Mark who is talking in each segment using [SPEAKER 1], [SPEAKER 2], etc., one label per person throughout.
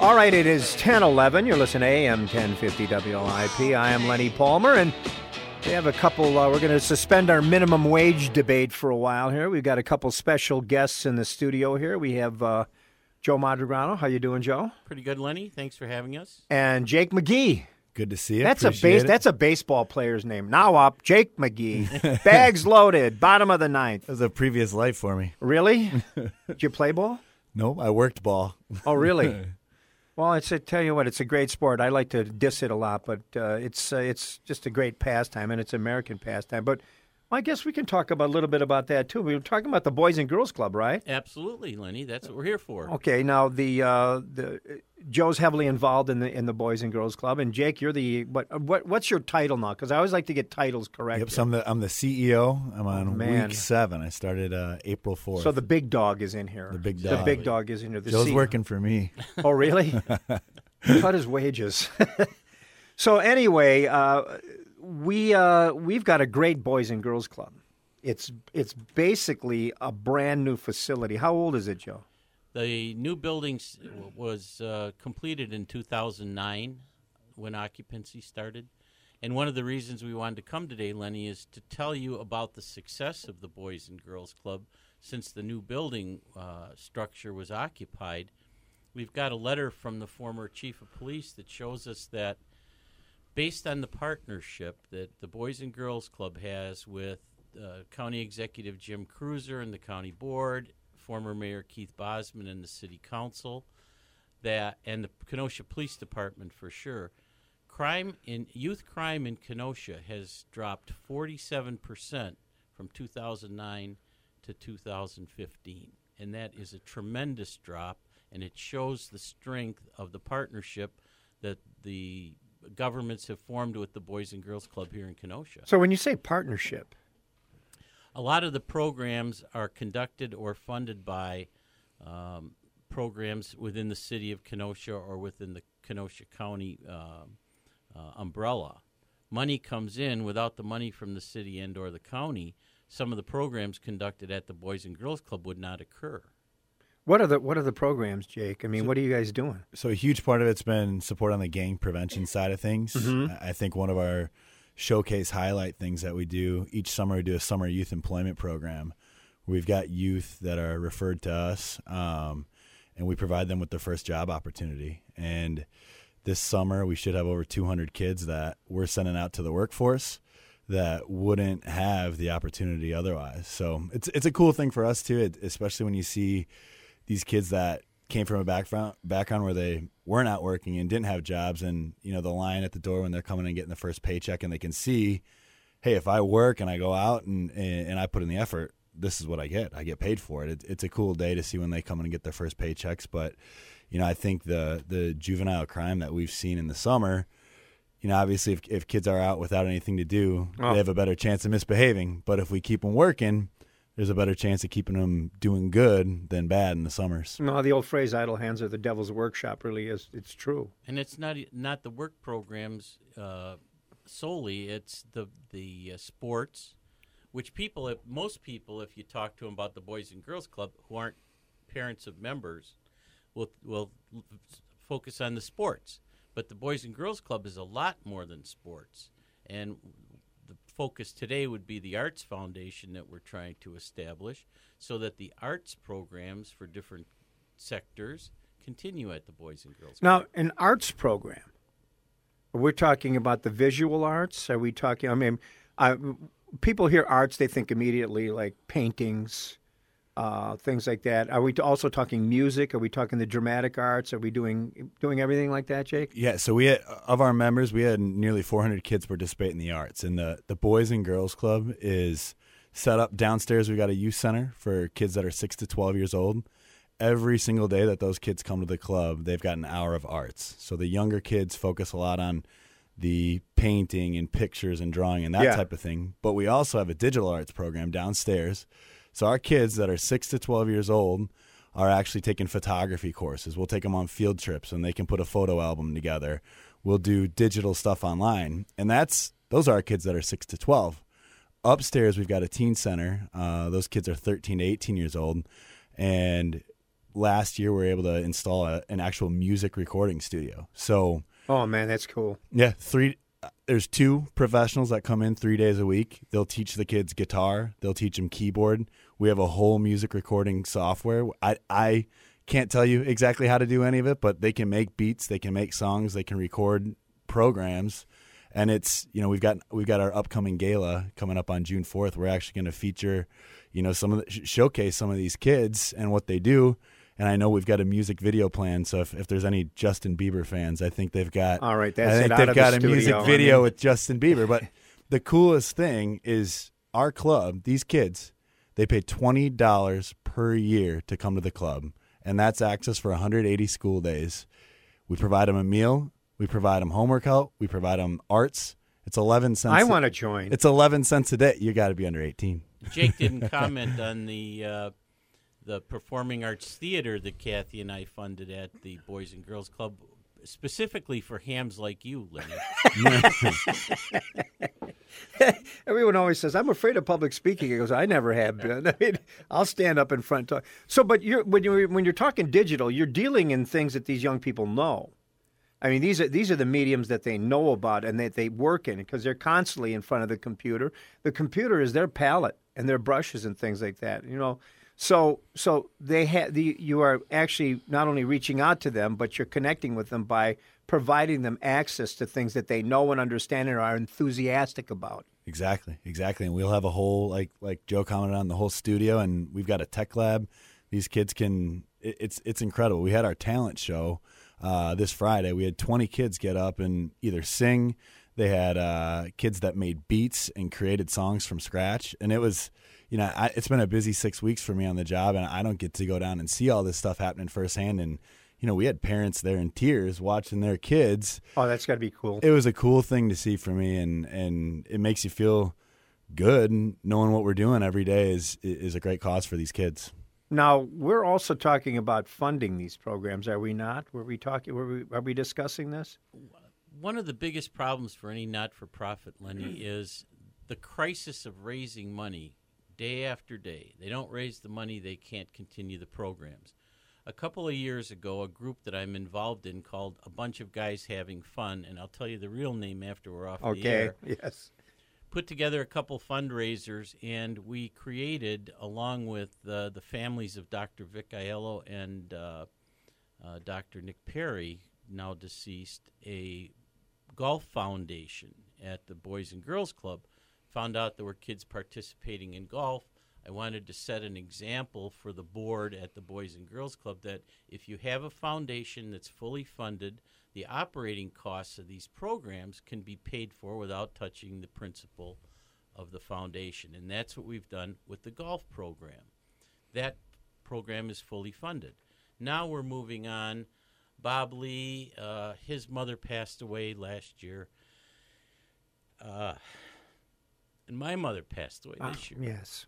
[SPEAKER 1] All right, it is 10:11. You're listening to AM 1050 WLIP. I am Lenny Palmer, and we have a couple. Uh, we're going to suspend our minimum wage debate for a while here. We've got a couple special guests in the studio here. We have uh, Joe Madrigrano. How you doing, Joe?
[SPEAKER 2] Pretty good, Lenny. Thanks for having us.
[SPEAKER 1] And Jake McGee.
[SPEAKER 3] Good to see you.
[SPEAKER 1] That's a base.
[SPEAKER 3] it.
[SPEAKER 1] That's a baseball player's name. Now up, Jake McGee. Bags loaded. Bottom of the ninth.
[SPEAKER 3] That was a previous life for me.
[SPEAKER 1] Really? Did you play ball?
[SPEAKER 3] Nope, I worked ball.
[SPEAKER 1] Oh, really? well, a, tell you what, it's a great sport. I like to diss it a lot, but uh, it's uh, it's just a great pastime, and it's American pastime. But I guess we can talk about a little bit about that too. We were talking about the Boys and Girls Club, right?
[SPEAKER 2] Absolutely, Lenny. That's what we're here for.
[SPEAKER 1] Okay. Now the uh, the Joe's heavily involved in the in the Boys and Girls Club, and Jake, you're the what what what's your title now? Because I always like to get titles correct.
[SPEAKER 3] Yep, so I'm the I'm the CEO. I'm on
[SPEAKER 1] Oh, man.
[SPEAKER 3] week seven. I started uh, April fourth.
[SPEAKER 1] so the big dog is in here.
[SPEAKER 3] The big dog.
[SPEAKER 1] The big dog is in here. The
[SPEAKER 3] Joe's
[SPEAKER 1] C-
[SPEAKER 3] working for me.
[SPEAKER 1] Oh, really? Cut his wages. so anyway, uh, we uh, we've got a great boys and girls club. It's it's basically a brand new facility. How old is it, Joe?
[SPEAKER 2] The new building was uh, completed in 2009 when occupancy started. And one of the reasons we wanted to come today, Lenny, is to tell you about the success of the Boys and Girls Club since the new building uh, structure was occupied. We've got a letter from the former chief of police that shows us that based on the partnership that the Boys and Girls Club has with uh, County Executive Jim Kreuser and the County Board, former Mayor Keith Bosman and the City Council, that and the Kenosha Police Department for sure, crime in youth crime in Kenosha has dropped 47 percent from 2009 to 2015, and that is a tremendous drop, and it shows the strength of the partnership that the governments have formed with the Boys and Girls Club here in Kenosha.
[SPEAKER 1] So when you say partnership,
[SPEAKER 2] A lot of the programs are conducted or funded by um, programs within the city of Kenosha or within the Kenosha County um, uh, umbrella. Money comes in without the money from the city and or the county. Some of the programs conducted at the Boys and Girls Club would not occur.
[SPEAKER 1] What are the what are the programs, Jake? I mean, what are you guys doing?
[SPEAKER 3] So a huge part of it's been support on the gang prevention side of things.
[SPEAKER 1] Mm-hmm.
[SPEAKER 3] I I think one of our showcase highlight things that we do each summer we do a summer youth employment program. We've got youth that are referred to us, um, and we provide them with their first job opportunity. And this summer we should have over 200 kids that we're sending out to the workforce that wouldn't have the opportunity otherwise. So it's it's a cool thing for us too, especially when you see these kids that came from a background background where they weren't working and didn't have jobs and you know the line at the door when they're coming and getting the first paycheck and they can see hey if i work and i go out and and, and i put in the effort this is what i get i get paid for it. it it's a cool day to see when they come in and get their first paychecks but you know i think the the juvenile crime that we've seen in the summer you know obviously if, if kids are out without anything to do
[SPEAKER 1] Oh.
[SPEAKER 3] they have a better chance of misbehaving but if we keep them working there's a better chance of keeping them doing good than bad in the summers.
[SPEAKER 1] No, the old phrase "idle hands are the devil's workshop" really is. It's true.
[SPEAKER 2] And it's not not the work programs uh, solely. It's the the uh, sports, which people, if, most people, if you talk to them about the Boys and Girls Club, who aren't parents of members, will will focus on the sports. But the Boys and Girls Club is a lot more than sports, and the focus today would be the Arts Foundation that we're trying to establish, so that the arts programs for different sectors continue at the Boys and Girls Club.
[SPEAKER 1] Now, an arts program. We're talking about the visual arts. Are we talking? I mean, I, people hear arts, they think immediately like paintings, uh, things like that. Are we also talking music? Are we talking the dramatic arts? Are we doing doing everything like that, Jake?
[SPEAKER 3] Yeah, so we had, of our members, we had nearly 400 kids participate in the arts, and the the Boys and Girls Club is set up downstairs. We got a youth center for kids that are six to 12 years old. Every single day that those kids come to the club, they've got an hour of arts. So the younger kids focus a lot on the painting and pictures and drawing and that
[SPEAKER 1] Yeah.
[SPEAKER 3] type of thing. But we also have a digital arts program downstairs. So our kids that are six to 12 years old are actually taking photography courses. We'll take them on field trips and they can put a photo album together. We'll do digital stuff online. And that's those are our kids that are six to 12. Upstairs, we've got a teen center. Uh, those kids are 13 to 18 years old. And last year we were able to install a, an actual music recording studio. So
[SPEAKER 1] Oh man, that's cool.
[SPEAKER 3] yeah, three. There's two professionals that come in three days a week. They'll teach the kids guitar. They'll teach them keyboard. We have a whole music recording software. I I can't tell you exactly how to do any of it, but they can make beats. They can make songs. They can record programs. And it's you know we've got we've got our upcoming gala coming up on June fourth. We're actually going to feature, you know, some of the, showcase some of these kids and what they do and I know we've got a music video plan. So if, if there's any Justin Bieber fans, I think they've got.
[SPEAKER 1] All right, that's
[SPEAKER 3] I think
[SPEAKER 1] out
[SPEAKER 3] they've
[SPEAKER 1] of
[SPEAKER 3] got
[SPEAKER 1] the
[SPEAKER 3] a
[SPEAKER 1] studio.
[SPEAKER 3] music
[SPEAKER 1] I
[SPEAKER 3] video
[SPEAKER 1] mean-
[SPEAKER 3] with Justin Bieber. But the coolest thing is our club. These kids, they pay twenty dollars per year to come to the club, and that's access for 180 school days. We provide them a meal. We provide them homework help. We provide them arts. It's 11 cents.
[SPEAKER 1] I
[SPEAKER 3] a-
[SPEAKER 1] want to join.
[SPEAKER 3] It's 11 cents a day. You got to be under 18.
[SPEAKER 2] Jake didn't comment on the uh, the performing arts theater that Kathy and I funded at the Boys and Girls Club, specifically for hams like you, Lenny.
[SPEAKER 1] Everyone always says, "I'm afraid of public speaking." He goes, "I never have been. I mean, I'll stand up in front. And talk. So, but you're when you when you're talking digital, you're dealing in things that these young people know. I mean, these are these are the mediums that they know about and that they work in because they're constantly in front of the computer. The computer is their palette and their brushes and things like that. You know, so so they have the you are actually not only reaching out to them, but you're connecting with them by providing them access to things that they know and understand and are enthusiastic about.
[SPEAKER 3] Exactly, exactly. And we'll have a whole like like Joe commented on the whole studio, and we've got a tech lab. These kids can. It, it's it's incredible. We had our talent show uh, this Friday. We had 20 kids get up and either sing. They had uh, kids that made beats and created songs from scratch, and it was. You know, I, it's been a busy six weeks for me on the job, and I don't get to go down and see all this stuff happening firsthand. And you know, we had parents there in tears watching their kids
[SPEAKER 1] Oh, that's got to be cool.
[SPEAKER 3] it was a cool thing to see for me and and it makes you feel good knowing what we're doing every day is is a great cause for these kids
[SPEAKER 1] Now we're also talking about funding these programs, are we not? Were we talking? Were we? Are we discussing this?
[SPEAKER 2] One of the biggest problems for any not for profit, Lenny, is the crisis of raising money day after day. They don't raise the money, they can't continue the programs. A couple of years ago, a group that I'm involved in called A Bunch of Guys Having Fun, and I'll tell you the real name after we're off the air. Okay.
[SPEAKER 1] Yes.
[SPEAKER 2] put together a couple fundraisers, and we created, along with uh, the families of Dr. Vic Aiello and uh, uh, Dr. Nick Perry, now deceased, a golf foundation at the Boys and Girls Club. Found out there were kids participating in golf. I wanted to set an example for the board at the Boys and Girls Club that if you have a foundation that's fully funded, the operating costs of these programs can be paid for without touching the principal of the foundation. And that's what we've done with the golf program. That program is fully funded. Now we're moving on. Bob Lee, uh, his mother passed away last year. Uh, and my mother passed away
[SPEAKER 1] Ah,
[SPEAKER 2] this year
[SPEAKER 1] yes.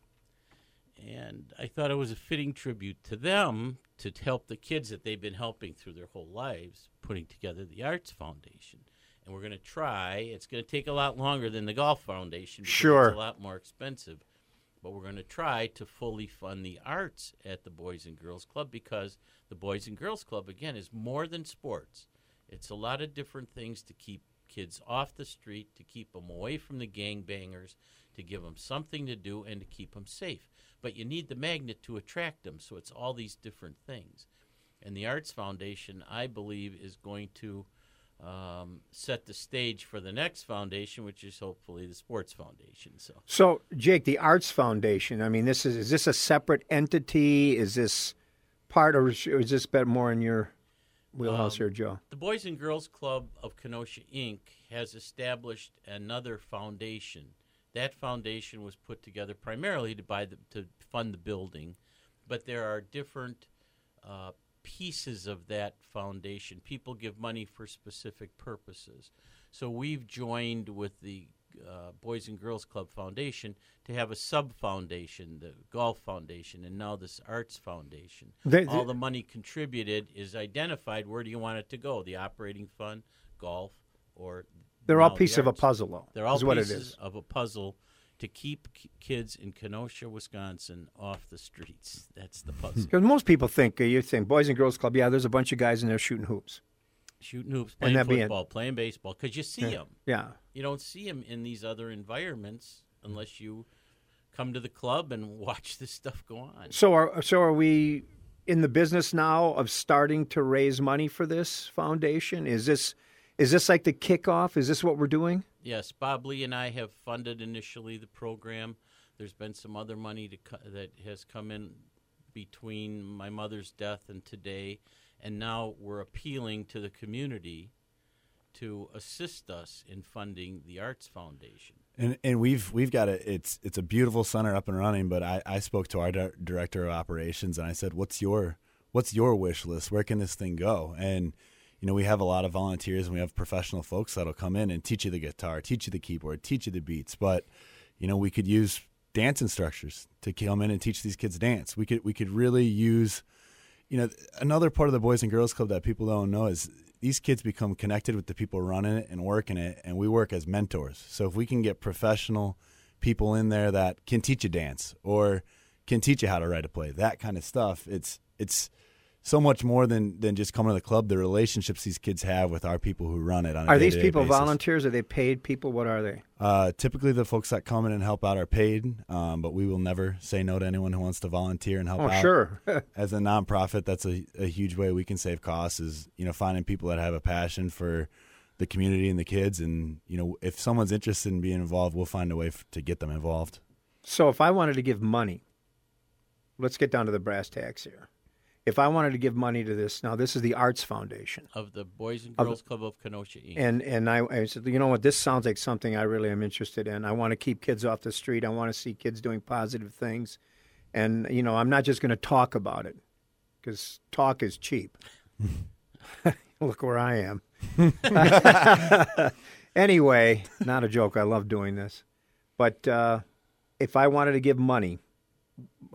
[SPEAKER 2] and I thought it was a fitting tribute to them to help the kids that they've been helping through their whole lives, putting together the Arts Foundation. And we're going to try. It's going to take a lot longer than the Golf Foundation.
[SPEAKER 1] Sure.
[SPEAKER 2] It's a lot more expensive. But we're going to try to fully fund the arts at the Boys and Girls Club because the Boys and Girls Club, again, is more than sports. It's a lot of different things to keep kids off the street, to keep them away from the gangbangers, to give them something to do, and to keep them safe. But you need the magnet to attract them, so it's all these different things. And the Arts Foundation, I believe, is going to um, set the stage for the next foundation, which is hopefully the Sports Foundation. So
[SPEAKER 1] So, Jake, the Arts Foundation. I mean, this is is this a separate entity? Is this part, or is, is this bit more in your wheelhouse
[SPEAKER 2] Um,
[SPEAKER 1] here, Joe?
[SPEAKER 2] The Boys and Girls Club of Kenosha Inc. has established another foundation. That foundation was put together primarily to buy the, to fund the building, but there are different uh, pieces of that foundation. People give money for specific purposes. So we've joined with the uh, Boys and Girls Club Foundation to have a sub foundation, the Golf Foundation, and now this Arts Foundation.
[SPEAKER 1] They-
[SPEAKER 2] All the money contributed is identified. Where do you want it to go? The operating fund, golf, or
[SPEAKER 1] They're all
[SPEAKER 2] now the
[SPEAKER 1] of a puzzle, though.
[SPEAKER 2] They're all
[SPEAKER 1] is what
[SPEAKER 2] pieces
[SPEAKER 1] it is.
[SPEAKER 2] of a puzzle to keep k- kids in Kenosha, Wisconsin, off the streets. That's the puzzle.
[SPEAKER 1] Because most people think uh, you think Boys and Girls Club. Yeah, there's a bunch of guys in there shooting hoops.
[SPEAKER 2] Shooting hoops, playing
[SPEAKER 1] being-
[SPEAKER 2] football, playing baseball, because you see them.
[SPEAKER 1] Yeah.
[SPEAKER 2] You don't see them in these other environments unless you come to the club and watch this stuff go on.
[SPEAKER 1] So are so are we in the business now of starting to raise money for this foundation? Is this is this like the kickoff? Is this what we're doing?
[SPEAKER 2] Yes, Bob Lee and I have funded initially the program. There's been some other money to co- that has come in between my mother's death and today, and now we're appealing to the community to assist us in funding the Arts Foundation.
[SPEAKER 3] And and we've we've got a it's it's a beautiful center up and running. But I, I spoke to our di- director of operations and I said, "What's your what's your wish list? Where can this thing go?" And you know, we have a lot of volunteers and we have professional folks that'll come in and teach you the guitar, teach you the keyboard, teach you the beats. But you know, we could use dance instructors to come in and teach these kids dance. We could we could really use you know another part of the boys and girls club that people don't know is these kids become connected with the people running it and working it and we work as mentors. So if we can get professional people in there that can teach you dance or can teach you how to write a play that kind of stuff it's it's so much more than than just coming to the club the relationships these kids have with our people who run it on a
[SPEAKER 1] Are these people
[SPEAKER 3] basis.
[SPEAKER 1] volunteers? Are they paid people? What are they?
[SPEAKER 3] Uh, typically, the folks that come in and help out are paid, um, but we will never say no to anyone who wants to volunteer and help
[SPEAKER 1] Oh,
[SPEAKER 3] out
[SPEAKER 1] sure.
[SPEAKER 3] as a nonprofit, that's a, a huge way we can save costs. Is you know finding people that have a passion for the community and the kids, and you know if someone's interested in being involved, we'll find a way f- to get them involved.
[SPEAKER 1] so if I wanted to give money, let's get down to the brass tacks here. If I wanted to give money to this, now this is the Arts Foundation.
[SPEAKER 2] Of the Boys and
[SPEAKER 1] Of-
[SPEAKER 2] Girls Club of Kenosha, Inc.
[SPEAKER 1] And and I, I said, you know what, this sounds like something I really am interested in. I want to keep kids off the street. I want to see kids doing positive things, and you know, I'm not just going to talk about it because talk is cheap. Look where I am. anyway, not a joke. I love doing this, but uh, if I wanted to give money,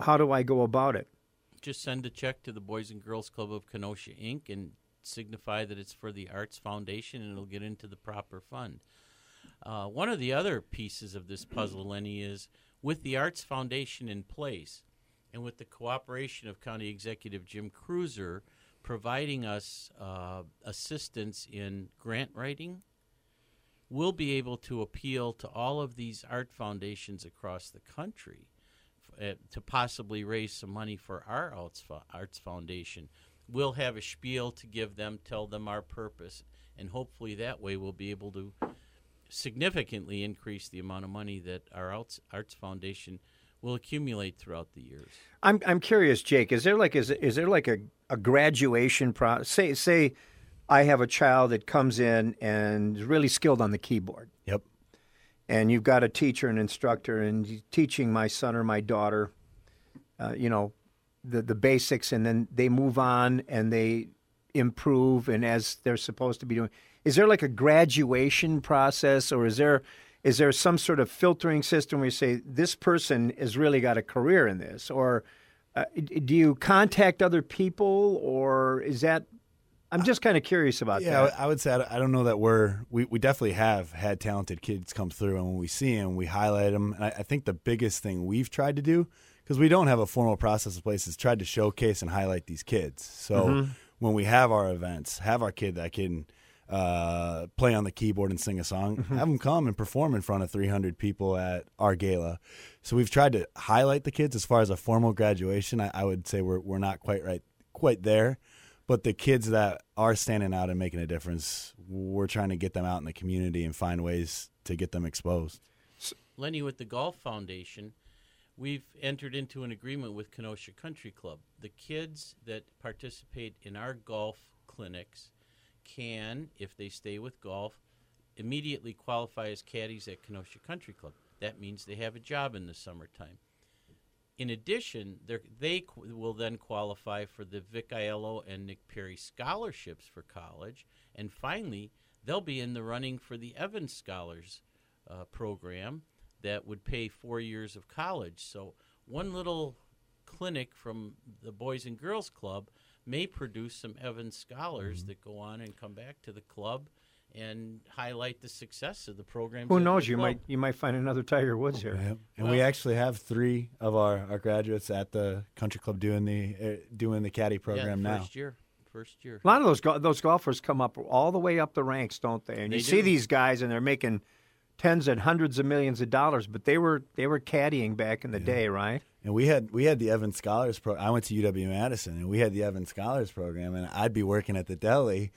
[SPEAKER 1] how do I go about it?
[SPEAKER 2] Just send a check to the Boys and Girls Club of Kenosha Inc. and signify that it's for the Arts Foundation and it'll get into the proper fund. Uh, one of the other pieces of this puzzle, Lenny, is with the Arts Foundation in place and with the cooperation of County Executive Jim Kreuser providing us uh, assistance in grant writing, we'll be able to appeal to all of these art foundations across the country uh, to possibly raise some money for our arts, arts foundation. We'll have a spiel to give them, tell them our purpose, and hopefully that way we'll be able to significantly increase the amount of money that our arts, arts foundation will accumulate throughout the years.
[SPEAKER 1] I'm I'm curious, Jake. Is there like is is there like a, a graduation process? Say say I have a child that comes in and is really skilled on the keyboard. And you've got a teacher and instructor, and teaching my son or my daughter, uh, you know, the the basics, and then they move on and they improve, and as they're supposed to be doing. Is there like a graduation process, or is there is there some sort of filtering system where you say this person has really got a career in this, or uh, do you contact other people, or is that? I'm just kind of curious about
[SPEAKER 3] Yeah,
[SPEAKER 1] that.
[SPEAKER 3] Yeah, I would say I don't- know that we're we, we definitely have had talented kids come through, and when we see them, we highlight them. And I, I think the biggest thing we've tried to do because we don't have a formal process in place is tried to showcase and highlight these kids. So when we have our events, have our kid that can uh, play on the keyboard and sing a song, have them come and perform in front of 300 people at our gala. So we've tried to highlight the kids as far as a formal graduation. I, I would say we're we're not quite right quite there. But the kids that are standing out and making a difference, we're trying to get them out in the community and find ways to get them exposed.
[SPEAKER 2] Lenny, with the Golf Foundation, we've entered into an agreement with Kenosha Country Club. The kids that participate in our golf clinics can, if they stay with golf, immediately qualify as caddies at Kenosha Country Club. That means they have a job in the summertime. In addition, they're- qu- will then qualify for the Vic Aiello and Nick Perry scholarships for college. And finally, they'll be in the running for the Evans Scholars uh, program that would pay four years of college. So one little clinic from the Boys and Girls Club may produce some Evans scholars that go on and come back to the club and highlight the success of the program.
[SPEAKER 1] Who knows? You might you might find another Tiger Woods here.
[SPEAKER 3] Yep. And we actually have three of our, our graduates at the country club doing the uh, doing the caddy program
[SPEAKER 2] yeah,
[SPEAKER 3] now.
[SPEAKER 2] First year, first year.
[SPEAKER 1] A lot of those go- those golfers come up all the way up the ranks, don't they? And
[SPEAKER 2] They
[SPEAKER 1] you see these guys, and they're making tens and hundreds of millions of dollars, but they were they were caddying back in the day, right?
[SPEAKER 3] And we had we had the Evan Scholars pro. I went to UW Madison, and we had the Evan Scholars program, and I'd be working at the deli,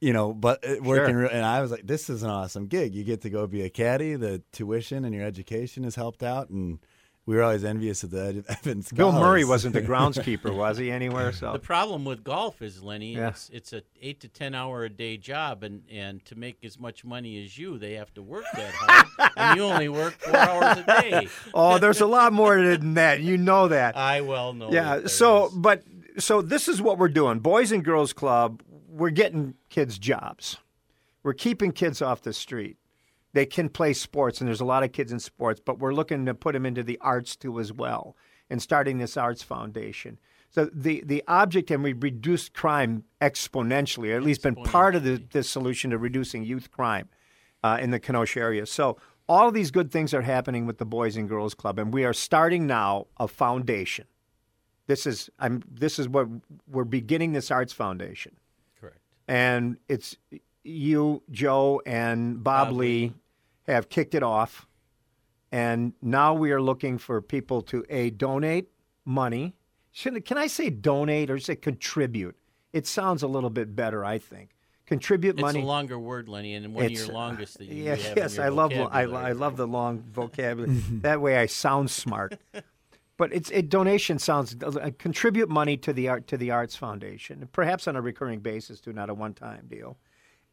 [SPEAKER 3] you know, but uh, working.
[SPEAKER 1] Sure.
[SPEAKER 3] Real, and I was like, "This is an awesome gig. You get to go be a caddy. The tuition and your education is helped out." And we were always envious of the Ed- Evan Scholars.
[SPEAKER 1] Bill Murray wasn't the groundskeeper, was he? Anywhere? So
[SPEAKER 2] The problem with golf is, Lenny,
[SPEAKER 1] Yeah.
[SPEAKER 2] it's it's a eight to ten hour a day job, and and to make as much money as you, they have to work that hard, and you only work four hours a day.
[SPEAKER 1] oh, there's a lot more than that. You know that.
[SPEAKER 2] I well know.
[SPEAKER 1] yeah.
[SPEAKER 2] that
[SPEAKER 1] So,
[SPEAKER 2] is.
[SPEAKER 1] but so this is what we're doing, Boys and Girls Club. We're getting kids jobs. We're keeping kids off the street. They can play sports, and there's a lot of kids in sports, but we're looking to put them into the arts too as well, and starting this arts foundation. So the the object, and we reduced crime exponentially, or at least been part of the, the solution to reducing youth crime uh, in the Kenosha area. So all of these good things are happening with the Boys and Girls Club, and we are starting now a foundation. This is I'm this is what we're beginning this arts foundation. And it's you, Joe, and Bob,
[SPEAKER 2] Bob
[SPEAKER 1] Lee have kicked it off, and now we are looking for people to a donate money. Should, can I say donate or say contribute? It sounds a little bit better, I think. Contribute
[SPEAKER 2] It's
[SPEAKER 1] money.
[SPEAKER 2] It's a longer word, Lenny, and one
[SPEAKER 1] It's,
[SPEAKER 2] of your longest that you
[SPEAKER 1] yes,
[SPEAKER 2] your
[SPEAKER 1] I love I. I love the long vocabulary. that way, I sound smart. But it's it donation sounds uh, contribute money to the art to the Arts Foundation, perhaps on a recurring basis, too, not a one time deal,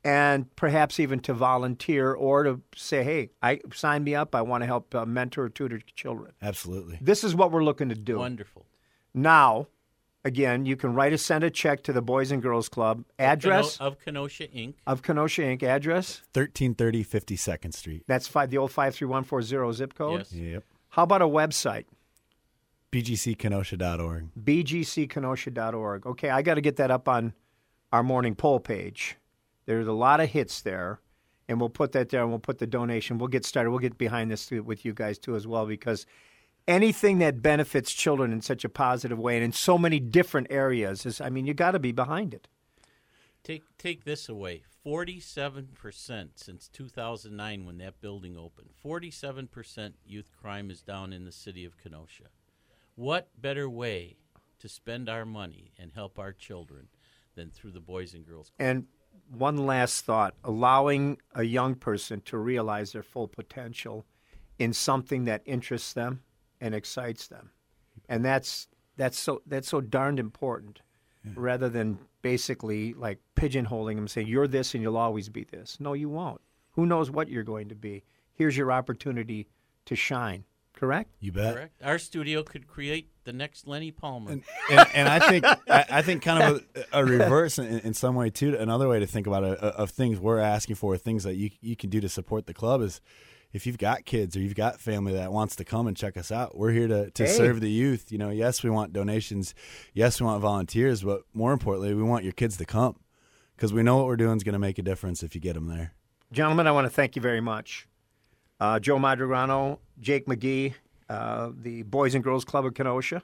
[SPEAKER 1] and perhaps even to volunteer or to say, hey, I sign me up. I want to help uh, mentor or tutor children.
[SPEAKER 3] Absolutely.
[SPEAKER 1] This is what we're looking to do.
[SPEAKER 2] Wonderful.
[SPEAKER 1] Now, again, you can write a send a check to the Boys and Girls Club address
[SPEAKER 2] Keno- of Kenosha Inc.
[SPEAKER 1] of Kenosha Inc. address.
[SPEAKER 3] 1330 52nd Street.
[SPEAKER 1] That's five, the old five three one four zero zip code.
[SPEAKER 2] Yes.
[SPEAKER 3] Yep.
[SPEAKER 1] How about a website?
[SPEAKER 3] BGCKenosha.org.
[SPEAKER 1] bgckenosha.org. Okay, I got to get that up on our morning poll page. There's a lot of hits there, and we'll put that there and we'll put the donation. We'll get started. We'll get behind this with you guys too as well because anything that benefits children in such a positive way and in so many different areas is, I mean, you got to be behind it.
[SPEAKER 2] Take take this away. Forty-seven percent since two thousand nine, when that building opened. Forty-seven percent youth crime is down in the city of Kenosha. What better way to spend our money and help our children than through the Boys and Girls Club?
[SPEAKER 1] And one last thought allowing a young person to realize their full potential in something that interests them and excites them. And that's that's so that's so darned important rather than basically like pigeonholing them saying you're this and you'll always be this. No, you won't. Who knows what you're going to be? Here's your opportunity to shine. Correct?
[SPEAKER 3] You bet.
[SPEAKER 2] Correct. Our studio could create the next Lenny Palmer.
[SPEAKER 3] and, and I think I, I think kind of a, a reverse in, in some way too. Another way to think about it of things we're asking for, things that you you can do to support the club is if you've got kids or you've got family that wants to come and check us out, we're here to, to
[SPEAKER 1] Hey.
[SPEAKER 3] serve the youth. You know, yes, we want donations, yes, we want volunteers, but more importantly, we want your kids to come because we know what we're doing is going to make a difference if you get them there.
[SPEAKER 1] Gentlemen, I want to thank you very much. Uh, Joe Madrigrano, Jake McGee, uh, the Boys and Girls Club of Kenosha,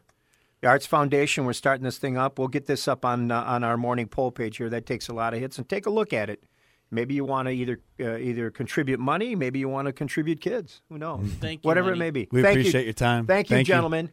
[SPEAKER 1] the Arts Foundation. We're starting this thing up. We'll get this up on uh, on our morning poll page here. That takes a lot of hits, and take a look at it. Maybe you want to either uh, either contribute money, maybe you want to contribute kids. Who knows?
[SPEAKER 2] Thank you,
[SPEAKER 1] Whatever
[SPEAKER 2] Lenny.
[SPEAKER 1] it may be.
[SPEAKER 3] We
[SPEAKER 1] Thank
[SPEAKER 3] appreciate
[SPEAKER 1] you.
[SPEAKER 3] your time.
[SPEAKER 1] Thank you,
[SPEAKER 3] Thank you.
[SPEAKER 1] gentlemen.